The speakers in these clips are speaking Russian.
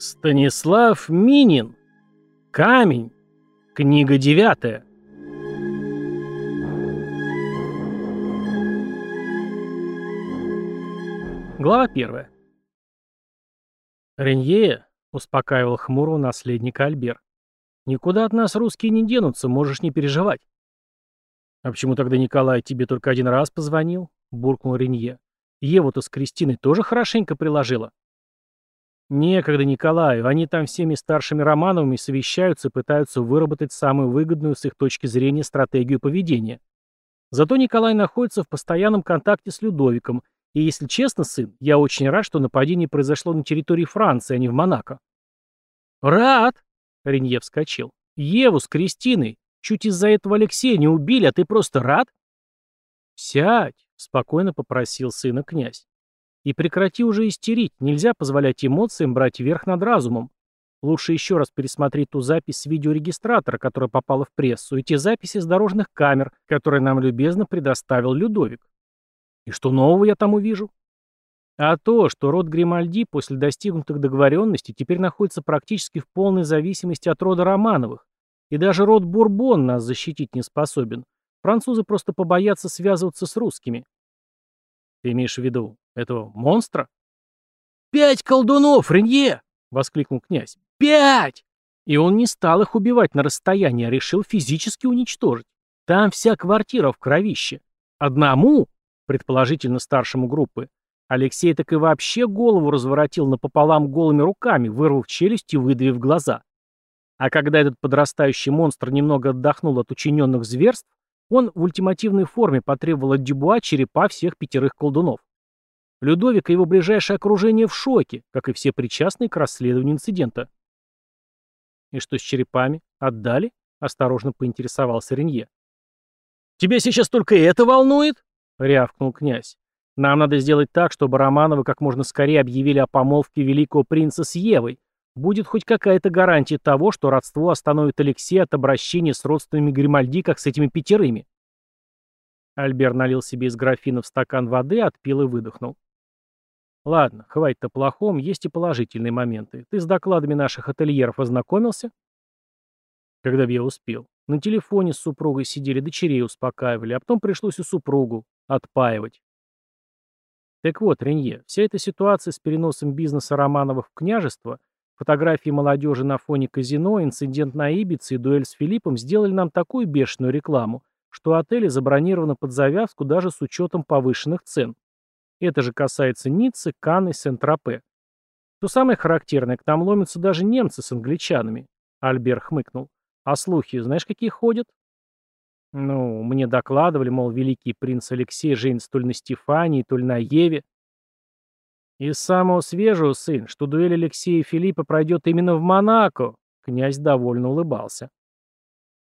Станислав Минин. Камень. Книга девятая. Глава первая. Ренье успокаивал хмурого наследника Альбер. «Никуда от нас русские не денутся, можешь не переживать». «А почему тогда Николай тебе только один раз позвонил?» — буркнул Ренье. «Еву-то с Кристиной тоже хорошенько приложила». Некогда Николаю, они там всеми старшими Романовыми совещаются и пытаются выработать самую выгодную с их точки зрения стратегию поведения. Зато Николай находится в постоянном контакте с Людовиком, и если честно, сын, я очень рад, что нападение произошло на территории Франции, а не в Монако. Рад! Ренье вскочил. Еву с Кристиной. Чуть из-за этого Алексея не убили, а ты просто рад? Сядь, спокойно попросил сына князь. И прекрати уже истерить, нельзя позволять эмоциям брать верх над разумом. Лучше еще раз пересмотреть ту запись с видеорегистратора, которая попала в прессу, и те записи с дорожных камер, которые нам любезно предоставил Людовик. И что нового я там увижу? А то, что род Гримальди после достигнутых договоренностей теперь находится практически в полной зависимости от рода Романовых, и даже род Бурбон нас защитить не способен. Французы просто побоятся связываться с русскими. Ты имеешь в виду этого монстра? «Пять колдунов, Ренье!» — воскликнул князь. «Пять!» И он не стал их убивать на расстоянии, а решил физически уничтожить. Там вся квартира в кровище. Одному, предположительно старшему группы, Алексей так и вообще голову разворотил напополам голыми руками, вырвав челюсть и выдавив глаза. А когда этот подрастающий монстр немного отдохнул от учиненных зверств, он в ультимативной форме потребовал от Дюбуа черепа всех пятерых колдунов. Людовик и его ближайшее окружение в шоке, как и все причастные к расследованию инцидента. «И что с черепами? Отдали?» — осторожно поинтересовался Ренье. «Тебя сейчас только это волнует?» — рявкнул князь. «Нам надо сделать так, чтобы Романовы как можно скорее объявили о помолвке великого принца с Евой, будет хоть какая-то гарантия того, что родство остановит Алексея от обращения с родственными Гримальди, как с этими пятерыми. Альбер налил себе из графина в стакан воды, отпил и выдохнул. Ладно, хватит о плохом, есть и положительные моменты. Ты с докладами наших ательеров ознакомился? Когда бы я успел. На телефоне с супругой сидели, дочерей успокаивали, а потом пришлось у супругу отпаивать. Так вот, Ренье, вся эта ситуация с переносом бизнеса Романовых в княжество Фотографии молодежи на фоне казино, инцидент на Ибице и дуэль с Филиппом сделали нам такую бешеную рекламу, что отели забронировано под завязку даже с учетом повышенных цен. Это же касается Ниццы, Канны, Сент-Тропе. То самое характерное, к нам ломятся даже немцы с англичанами. Альбер хмыкнул. А слухи, знаешь, какие ходят? Ну, мне докладывали, мол, великий принц Алексей женится то ли на Стефании, то ли на Еве. «Из самого свежего, сын, что дуэль Алексея и Филиппа пройдет именно в Монако», — князь довольно улыбался.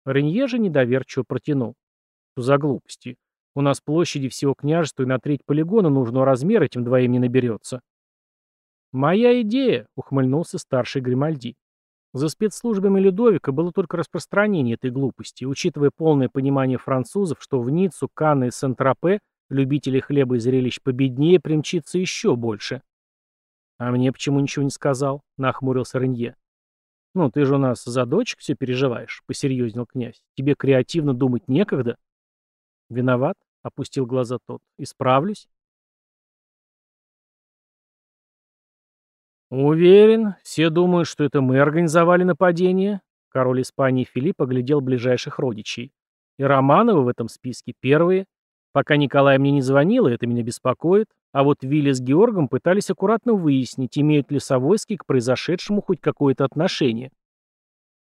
Ренье же недоверчиво протянул. «Что за глупости? У нас площади всего княжества и на треть полигона нужного размера этим двоим не наберется». «Моя идея», — ухмыльнулся старший Гримальди. За спецслужбами Людовика было только распространение этой глупости, учитывая полное понимание французов, что в Ниццу, Канны и Сент-Тропе Любителей хлеба и зрелищ победнее примчится еще больше. «А мне почему ничего не сказал?» — нахмурился Ренье. «Ну, ты же у нас за дочек все переживаешь», — посерьезнел князь. «Тебе креативно думать некогда?» «Виноват?» — опустил глаза тот. «Исправлюсь?» «Уверен, все думают, что это мы организовали нападение», — король Испании Филипп оглядел ближайших родичей. «И Романовы в этом списке первые. Пока Николай мне не звонил, это меня беспокоит, а вот Вилли с Георгом пытались аккуратно выяснить, имеют ли Савойские к произошедшему хоть какое-то отношение.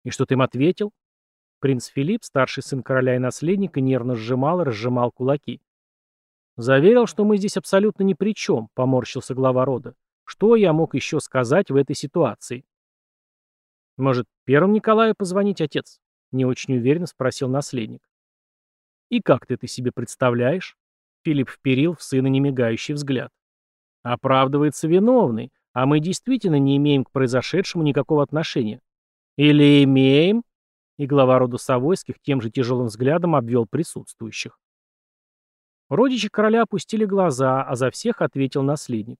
И что ты им ответил? Принц Филипп, старший сын короля и наследника, нервно сжимал и разжимал кулаки. Заверил, что мы здесь абсолютно ни при чем, поморщился глава рода. Что я мог еще сказать в этой ситуации? Может, первым Николаю позвонить, отец? Не очень уверенно спросил наследник. «И как ты это себе представляешь?» Филипп вперил в сына немигающий взгляд. «Оправдывается виновный, а мы действительно не имеем к произошедшему никакого отношения». «Или имеем?» И глава рода Савойских тем же тяжелым взглядом обвел присутствующих. Родичи короля опустили глаза, а за всех ответил наследник.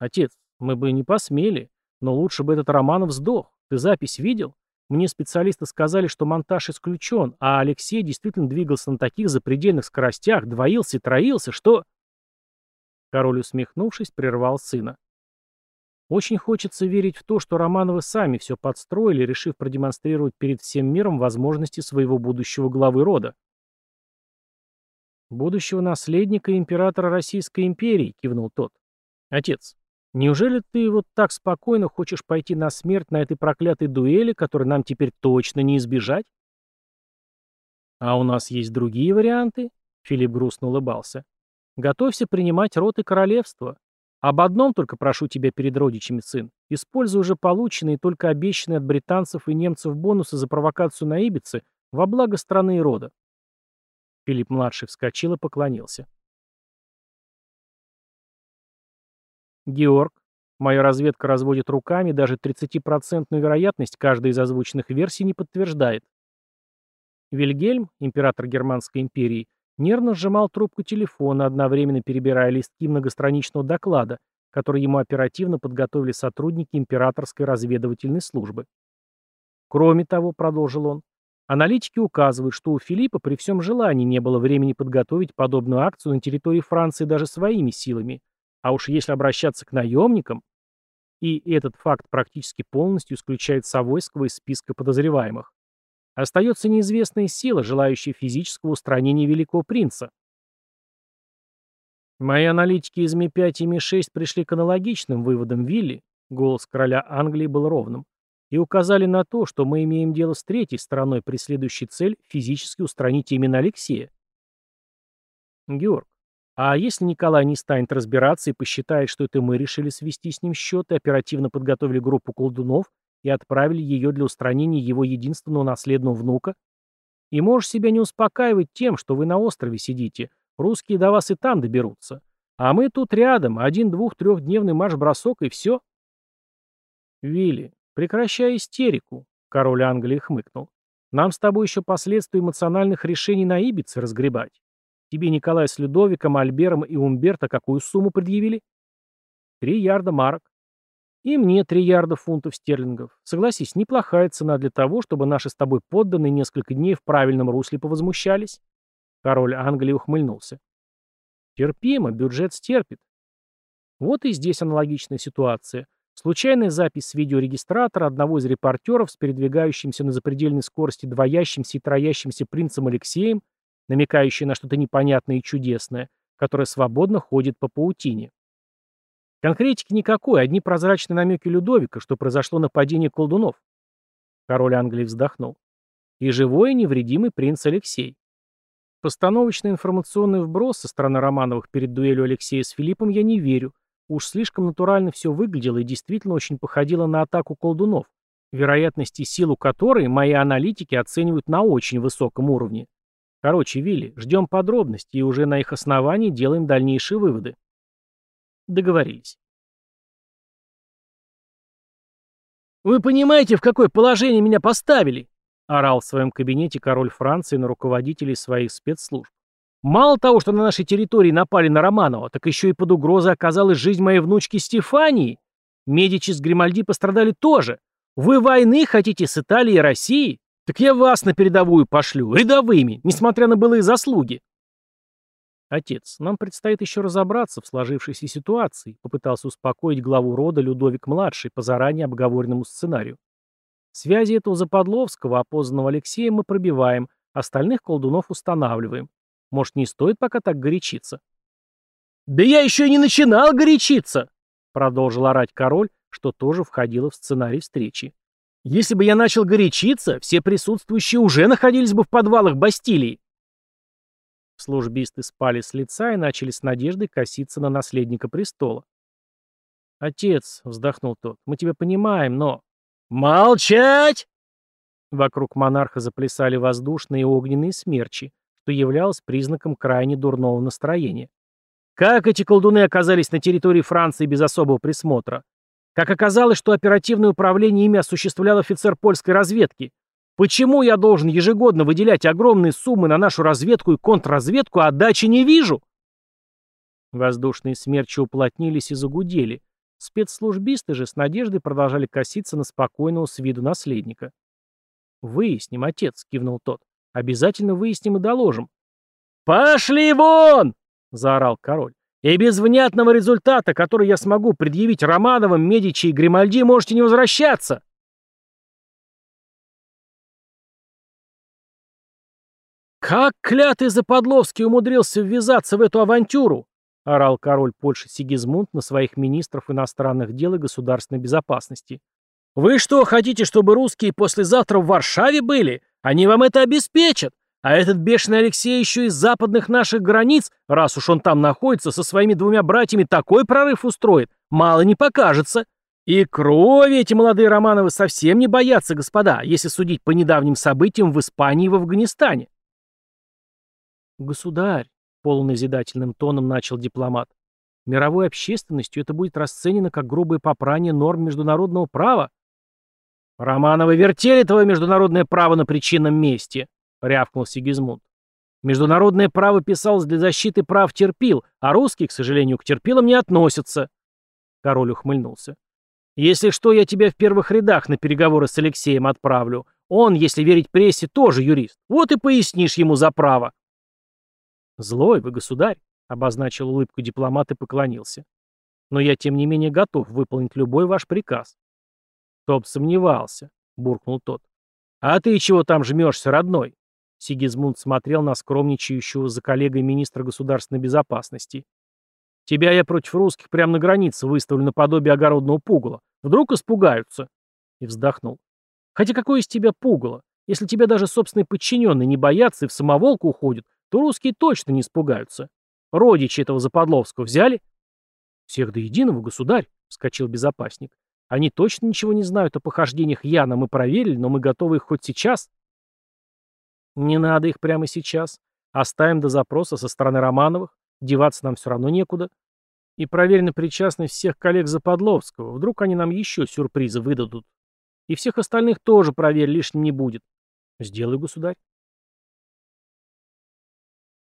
«Отец, мы бы не посмели. Но лучше бы этот Романов сдох. Ты запись видел? Мне специалисты сказали, что монтаж исключен, а Алексей действительно двигался на таких запредельных скоростях, двоился и троился, что...» Король, усмехнувшись, прервал сына. Очень хочется верить в то, что Романовы сами все подстроили, решив продемонстрировать перед всем миром возможности своего будущего главы рода. «Будущего наследника императора Российской империи», — кивнул тот. «Отец, неужели ты вот так спокойно хочешь пойти на смерть на этой проклятой дуэли, которой нам теперь точно не избежать?» «А у нас есть другие варианты?» — Филипп грустно улыбался. «Готовься принимать род и королевство. Об одном только прошу тебя перед родичами, сын. Используй уже полученные и только обещанные от британцев и немцев бонусы за провокацию на Ибице во благо страны и рода. Филипп-младший вскочил и поклонился. Георг. Моя разведка разводит руками, даже 30% вероятность каждой из озвученных версий не подтверждает. Вильгельм, император Германской империи, нервно сжимал трубку телефона, одновременно перебирая листки многостраничного доклада, который ему оперативно подготовили сотрудники императорской разведывательной службы. Кроме того, продолжил он, аналитики указывают, что у Филиппа при всем желании не было времени подготовить подобную акцию на территории Франции даже своими силами, а уж если обращаться к наемникам, и этот факт практически полностью исключает Савойского из списка подозреваемых. Остается неизвестная сила, желающая физического устранения Великого Принца. Мои аналитики из Ми-5 и Ми-6 пришли к аналогичным выводам Вилли, голос короля Англии был ровным, и указали на то, что мы имеем дело с третьей стороной, преследующей цель физически устранить именно Алексея. Георг, а если Николай не станет разбираться и посчитает, что это мы решили свести с ним счеты, оперативно подготовили группу колдунов и отправили ее для устранения его единственного наследного внука? И можешь себя не успокаивать тем, что вы на острове сидите. Русские до вас и там доберутся. А мы тут рядом, один, двух, трехдневный марш-бросок и все. Вилли, прекращай истерику, король Англии хмыкнул. Нам с тобой еще последствия эмоциональных решений на Ибице разгребать. Тебе Николай с Людовиком, Альбером и Умберто какую сумму предъявили? Три ярда марок. И мне 3 ярда фунтов стерлингов. Согласись, неплохая цена для того, чтобы наши с тобой подданные несколько дней в правильном русле повозмущались. Король Англии ухмыльнулся. Терпимо, бюджет стерпит. Вот и здесь аналогичная ситуация. Случайная запись с видеорегистратора одного из репортеров с передвигающимся на запредельной скорости двоящимся и троящимся принцем Алексеем, намекающая на что-то непонятное и чудесное, которое свободно ходит по паутине. Конкретики никакой, одни прозрачные намеки Людовика, что произошло нападение колдунов. Король Англии вздохнул. И живой и невредимый принц Алексей. Постановочный информационный вброс со стороны Романовых перед дуэлью Алексея с Филиппом я не верю. Уж слишком натурально все выглядело и действительно очень походило на атаку колдунов, вероятности и силу которой мои аналитики оценивают на очень высоком уровне. Короче, Вилли, ждем подробностей и уже на их основании делаем дальнейшие выводы. Договорились. «Вы понимаете, в какое положение меня поставили?» — орал в своем кабинете король Франции на руководителей своих спецслужб. «Мало того, что на нашей территории напали на Романова, так еще и под угрозой оказалась жизнь моей внучки Стефании. Медичи с Гримальди пострадали тоже. Вы войны хотите с Италией и Россией? Так я вас на передовую пошлю, рядовыми, несмотря на былые заслуги». «Отец, нам предстоит еще разобраться в сложившейся ситуации», попытался успокоить главу рода Людовик-младший по заранее обговоренному сценарию. «Связи этого Западловского, опознанного Алексеем, мы пробиваем, остальных колдунов устанавливаем. Может, не стоит пока так горячиться?» «Да я еще и не начинал горячиться!» продолжил орать король, что тоже входило в сценарий встречи. «Если бы я начал горячиться, все присутствующие уже находились бы в подвалах Бастилии. Службисты спали с лица и начали с надеждой коситься на наследника престола. «Отец», — вздохнул тот, — «мы тебя понимаем, но...» «Молчать!» Вокруг монарха заплясали воздушные и огненные смерчи, что являлось признаком крайне дурного настроения. Как эти колдуны оказались на территории Франции без особого присмотра? Как оказалось, что оперативное управление ими осуществлял офицер польской разведки, Почему я должен ежегодно выделять огромные суммы на нашу разведку и контрразведку, а отдачи не вижу? Воздушные смерчи уплотнились и загудели, Спецслужбисты же с надеждой продолжали коситься на спокойного с виду наследника. «Выясним, отец», — кивнул тот. «Обязательно выясним и доложим». «Пошли вон!» — заорал король. «И без внятного результата, который я смогу предъявить Романовым, Медичи и Гримальди, можете не возвращаться!» «Как клятый Западловский умудрился ввязаться в эту авантюру?» — орал король Польши Сигизмунд на своих министров иностранных дел и государственной безопасности. «Вы что, хотите, чтобы русские послезавтра в Варшаве были? Они вам это обеспечат. А этот бешеный Алексей еще из западных наших границ, раз уж он там находится, со своими двумя братьями такой прорыв устроит, мало не покажется. И крови эти молодые Романовы совсем не боятся, господа, если судить по недавним событиям в Испании и в Афганистане. Государь, полуназидательным тоном начал дипломат, мировой общественностью это будет расценено как грубое попрание норм международного права. «Романовы вертели твое международное право на причинном месте», — рявкнул Сигизмунд. «Международное право писалось для защиты прав терпил, а русские, к сожалению, к терпилам не относятся». Король ухмыльнулся. «Если что, я тебя в первых рядах на переговоры с Алексеем отправлю. Он, если верить прессе, тоже юрист. Вот и пояснишь ему за право». «Злой вы, государь», — обозначил улыбку дипломат и поклонился. «Но я, тем не менее, готов выполнить любой ваш приказ». «Кто сомневался», — буркнул тот. «А ты чего там жмешься, родной?» Сигизмунд смотрел на скромничающего за коллегой министра государственной безопасности. «Тебя я против русских прямо на границе выставлю наподобие огородного пугала. Вдруг испугаются?» И вздохнул. «Хотя какое из тебя пугало? Если тебя даже собственные подчиненные не боятся и в самоволку уходят, то русские точно не испугаются. Родичи этого Западловского взяли?» «Всех до единого, государь», — вскочил безопасник. Они точно ничего не знают о похождениях Яна, мы проверили, но мы готовы их хоть сейчас. Не надо их прямо сейчас. Оставим до запроса со стороны Романовых. Деваться нам все равно некуда. И проверь на всех коллег Западловского. Вдруг они нам еще сюрпризы выдадут. И всех остальных тоже проверь, лишним не будет. Сделай, государь.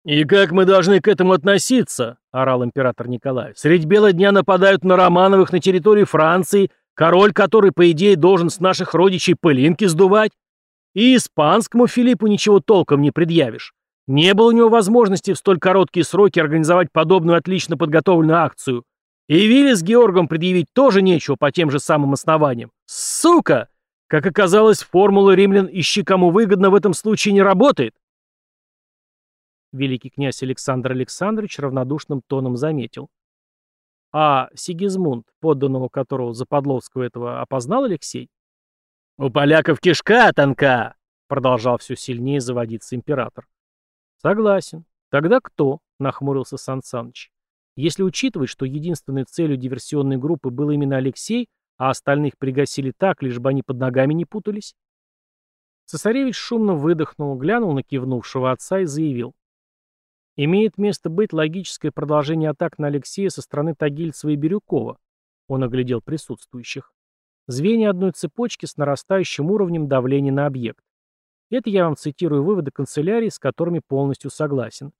«И как мы должны к этому относиться?» — орал император Николай. «Средь бела дня нападают на Романовых на территории Франции, Король, который, по идее, должен с наших родичей пылинки сдувать. И испанскому Филиппу ничего толком не предъявишь. Не было у него возможности в столь короткие сроки организовать подобную отлично подготовленную акцию. И Вилли с Георгом предъявить тоже нечего по тем же самым основаниям. Сука! Как оказалось, формула римлян «ищи кому выгодно» в этом случае не работает. Великий князь Александр Александрович равнодушным тоном заметил. А Сигизмунд, подданного которого Западловского этого, опознал Алексей? «У поляков кишка тонка!» — продолжал все сильнее заводиться император. «Согласен. Тогда кто?» — нахмурился Сан Саныч. «Если учитывать, что единственной целью диверсионной группы был именно Алексей, а остальных пригасили так, лишь бы они под ногами не путались?» Цесаревич шумно выдохнул, глянул на кивнувшего отца и заявил. Имеет место быть логическое продолжение атак на Алексея со стороны Тагильцева и Бирюкова. Он оглядел присутствующих. Звенья одной цепочки с нарастающим уровнем давления на объект. Это я вам цитирую выводы канцелярии, с которыми полностью согласен.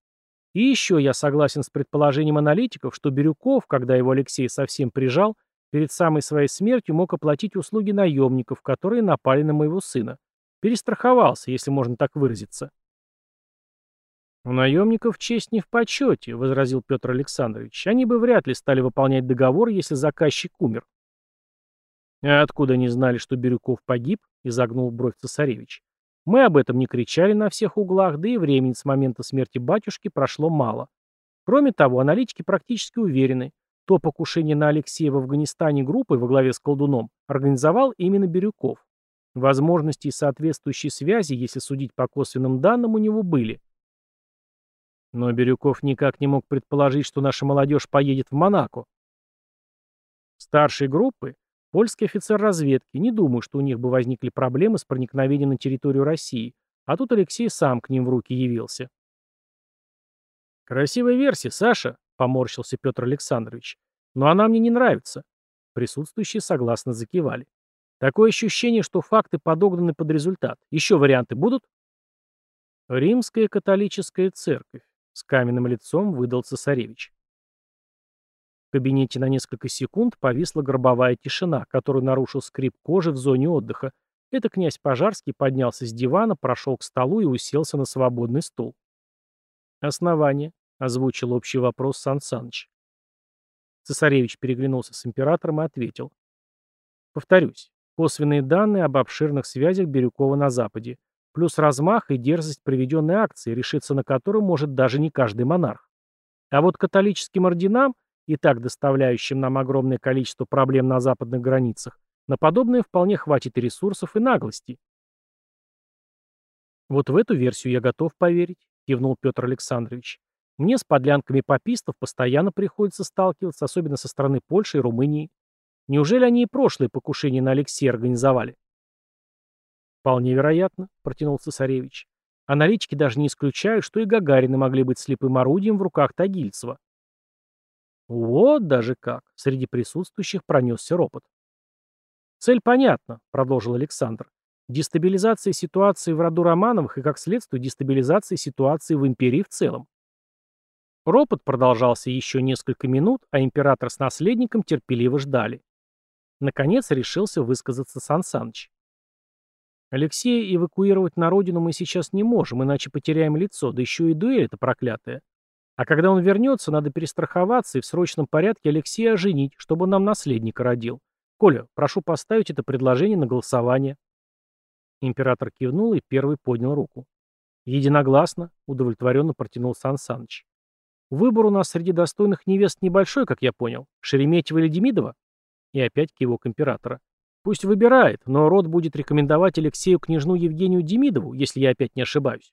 И еще я согласен с предположением аналитиков, что Бирюков, когда его Алексей совсем прижал, перед самой своей смертью мог оплатить услуги наемников, которые напали на моего сына. Перестраховался, если можно так выразиться. «У наемников честь не в почете», — возразил Петр Александрович. «Они бы вряд ли стали выполнять договор, если заказчик умер». «А откуда они знали, что Бирюков погиб?» — изогнул бровь цесаревич. «Мы об этом не кричали на всех углах, да и времени с момента смерти батюшки прошло мало. Кроме того, аналитики практически уверены, то покушение на Алексея в Афганистане группой во главе с колдуном организовал именно Бирюков. Возможности и соответствующие связи, если судить по косвенным данным, у него были. Но Бирюков никак не мог предположить, что наша молодежь поедет в Монако. Старшей группы – польский офицер разведки. Не думаю, что у них бы возникли проблемы с проникновением на территорию России. А тут Алексей сам к ним в руки явился. «Красивая версия, Саша», — поморщился Петр Александрович. «Но она мне не нравится». Присутствующие согласно закивали. Такое ощущение, что факты подогнаны под результат. Еще варианты будут? Римская католическая церковь. С каменным лицом выдал цесаревич. В кабинете на несколько секунд повисла гробовая тишина, которую нарушил скрип кожи в зоне отдыха. Это князь Пожарский поднялся с дивана, прошел к столу и уселся на свободный стул. «Основание», — озвучил общий вопрос Сан Саныч. Цесаревич переглянулся с императором и ответил. Повторюсь, косвенные данные об обширных связях Бирюкова на Западе, плюс размах и дерзость проведенной акции, решиться на которую может даже не каждый монарх. А вот католическим орденам, и так доставляющим нам огромное количество проблем на западных границах, на подобное вполне хватит и ресурсов, и наглости. Вот в эту версию я готов поверить, кивнул Петр Александрович. Мне с подлянками попистов постоянно приходится сталкиваться, особенно со стороны Польши и Румынии. Неужели они и прошлые покушения на Алексея организовали? Вполне вероятно, протянул цесаревич. Аналитики даже не исключают, что и Гагарины могли быть слепым орудием в руках Тагильцева. Вот даже как, среди присутствующих пронесся ропот. Цель понятна, продолжил Александр. Дестабилизация ситуации в роду Романовых и, как следствие, дестабилизация ситуации в империи в целом. Ропот продолжался еще несколько минут, а император с наследником терпеливо ждали. Наконец решился высказаться Сан Саныч. Алексея эвакуировать на родину мы сейчас не можем, иначе потеряем лицо, да еще и дуэль это проклятая. А когда он вернется, надо перестраховаться и в срочном порядке Алексея оженить, чтобы он нам наследника родил. Коля, прошу поставить это предложение на голосование. Император кивнул и первый поднял руку. Единогласно, удовлетворенно протянул Сан Саныч. Выбор у нас среди достойных невест небольшой, как я понял. Шереметьева или Демидова? И опять кивок императора. Пусть выбирает, но род будет рекомендовать Алексею княжну Евгению Демидову, если я опять не ошибаюсь.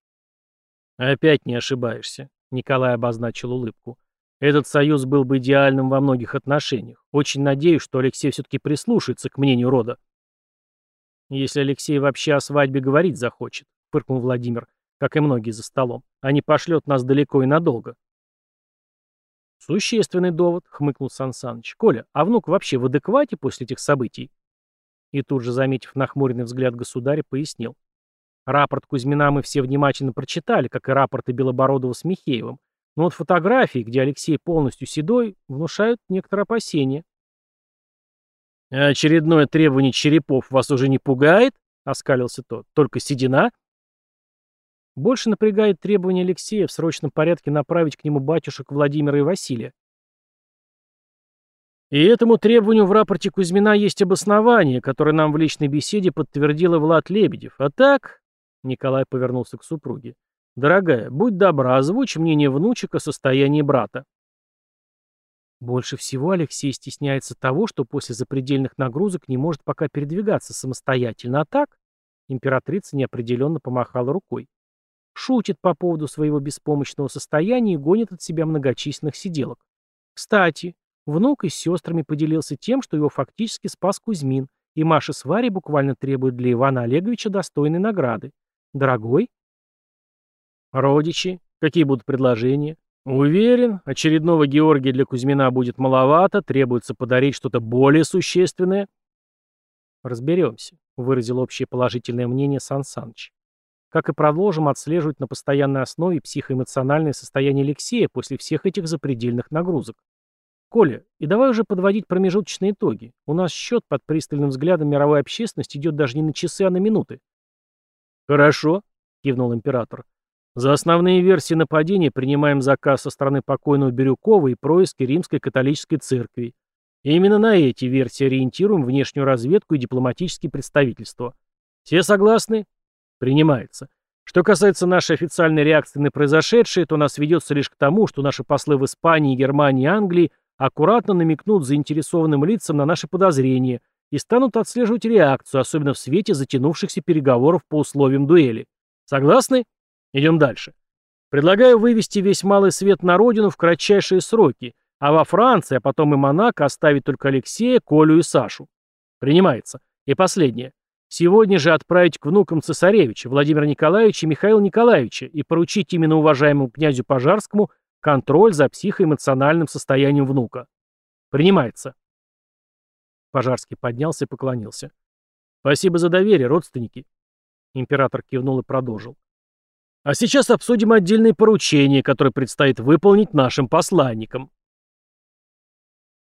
Опять не ошибаешься, Николай обозначил улыбку. Этот союз был бы идеальным во многих отношениях. Очень надеюсь, что Алексей все-таки прислушается к мнению рода. Если Алексей вообще о свадьбе говорить захочет, фыркнул Владимир, как и многие за столом, а не пошлет нас далеко и надолго. «Существенный довод», — хмыкнул Сан Саныч. «Коля, а внук вообще в адеквате после этих событий?» И тут же, заметив нахмуренный взгляд государя, пояснил. «Рапорт Кузьмина мы все внимательно прочитали, как и рапорты Белобородова с Михеевым. Но вот фотографии, где Алексей полностью седой, внушают некоторые опасения». «Очередное требование черепов вас уже не пугает?» — оскалился тот. «Только седина?» Больше напрягает требование Алексея в срочном порядке направить к нему батюшек Владимира и Василия. И этому требованию в рапорте Кузьмина есть обоснование, которое нам в личной беседе подтвердила Влад Лебедев. А так, Николай повернулся к супруге, дорогая, будь добра, озвучь мнение внучек о состоянии брата. Больше всего Алексей стесняется того, что после запредельных нагрузок не может пока передвигаться самостоятельно, а так императрица неопределенно помахала рукой шутит по поводу своего беспомощного состояния и гонит от себя многочисленных сиделок. Кстати, внук и с сестрами поделился тем, что его фактически спас Кузьмин, и Маша с Варей буквально требуют для Ивана Олеговича достойной награды. Дорогой? Родичи. Какие будут предложения? Уверен, очередного Георгия для Кузьмина будет маловато, требуется подарить что-то более существенное. Разберемся, выразил общее положительное мнение Сан Саныч как и продолжим отслеживать на постоянной основе психоэмоциональное состояние Алексея после всех этих запредельных нагрузок. Коля, и давай уже подводить промежуточные итоги. У нас счет под пристальным взглядом мировой общественности идет даже не на часы, а на минуты. Хорошо, кивнул император. За основные версии нападения принимаем заказ со стороны покойного Бирюкова и происки Римской католической церкви. И именно на эти версии ориентируем внешнюю разведку и дипломатические представительства. Все согласны? Принимается. Что касается нашей официальной реакции на произошедшее, то нас ведется лишь к тому, что наши послы в Испании, Германии и Англии аккуратно намекнут заинтересованным лицам на наши подозрения и станут отслеживать реакцию, особенно в свете затянувшихся переговоров по условиям дуэли. Согласны? Идем дальше. Предлагаю вывести весь малый свет на родину в кратчайшие сроки, а во Франции, а потом и Монако оставить только Алексея, Колю и Сашу. Принимается. И последнее. Сегодня же отправить к внукам цесаревича, Владимира Николаевича и Михаила Николаевича и поручить именно уважаемому князю Пожарскому контроль за психоэмоциональным состоянием внука. Принимается. Пожарский поднялся и поклонился. Спасибо за доверие, родственники. Император кивнул и продолжил. А сейчас обсудим отдельные поручения, которые предстоит выполнить нашим посланникам.